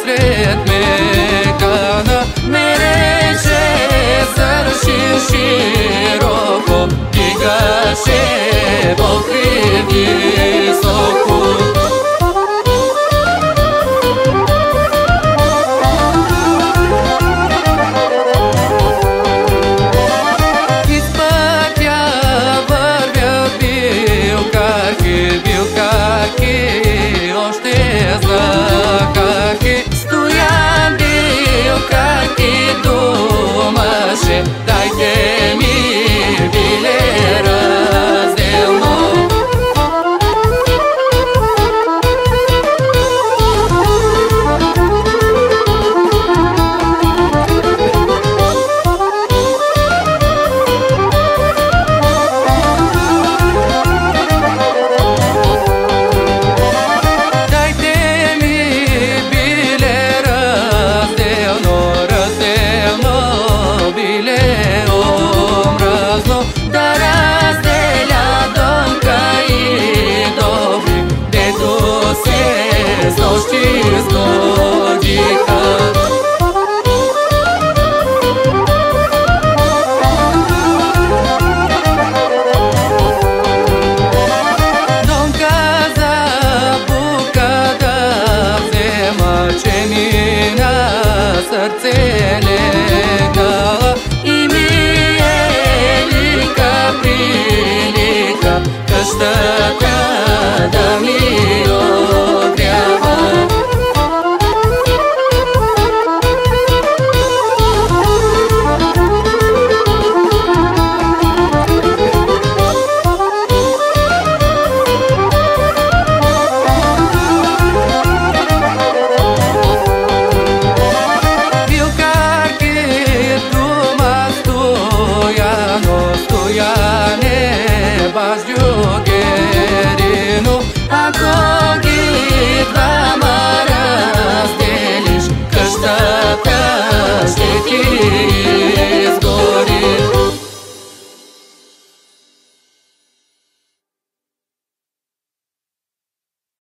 φρέτ με κανά Με ρε σε θαρσίου σιρόχο करते